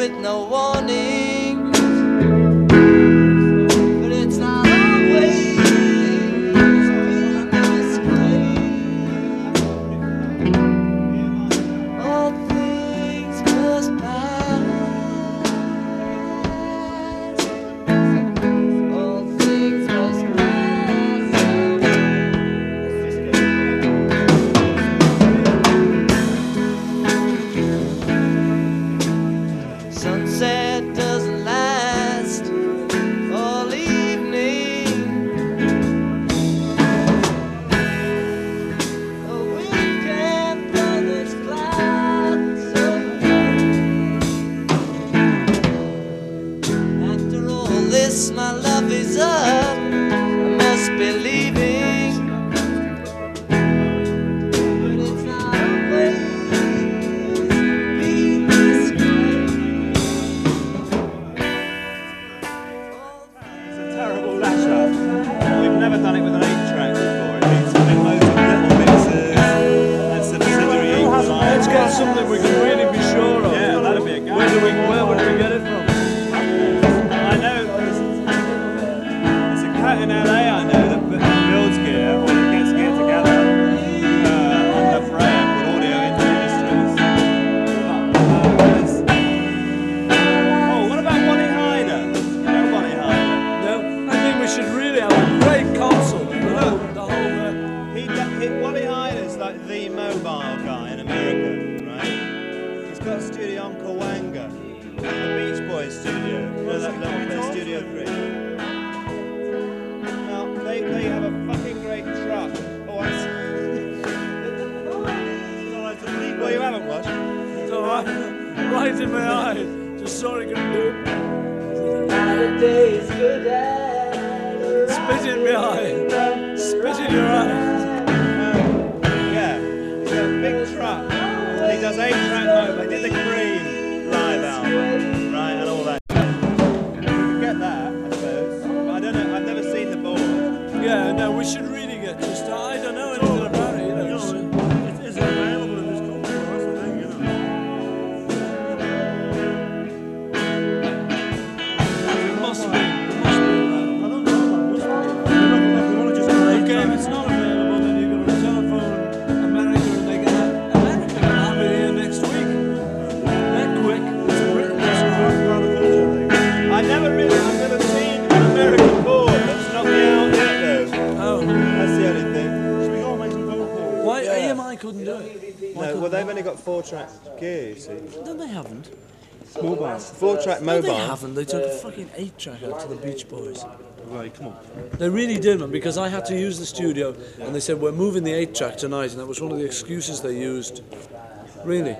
with no warning. Something we can really be sure of. Yeah, that'd be a go. Where do we? Where would we get it from? I know there's, a cat in LA I know that builds gear or that gets gear together uh, on the frame with Audio Industries. Uh, oh, what about Wally Heider? You know Wally Heider? No, I think we should really have a great console. The whole, the whole uh, He, he, Wally Heider's like the mobile guy in America, right? He's got a studio on Cahuenga, the Beach Boys studio, you know that little place, Studio 3. Now, they, they have a fucking great truck. Oh, I see. Well, you haven't watched. it's all right, right in my eyes. Just so I can do Nowadays, good at spit in my eye, spit in your eyes. Know it. Why Yeah. EMI couldn't do it? No, well they've only got four track gear, you see. No, they haven't. Mobile. Four track No, they haven't. They took a fucking eight track out to the Beach Boys. Right, come on. They really did, man, because I had to use the studio and they said, we're moving the eight track tonight, and that was one of the excuses they used. Really.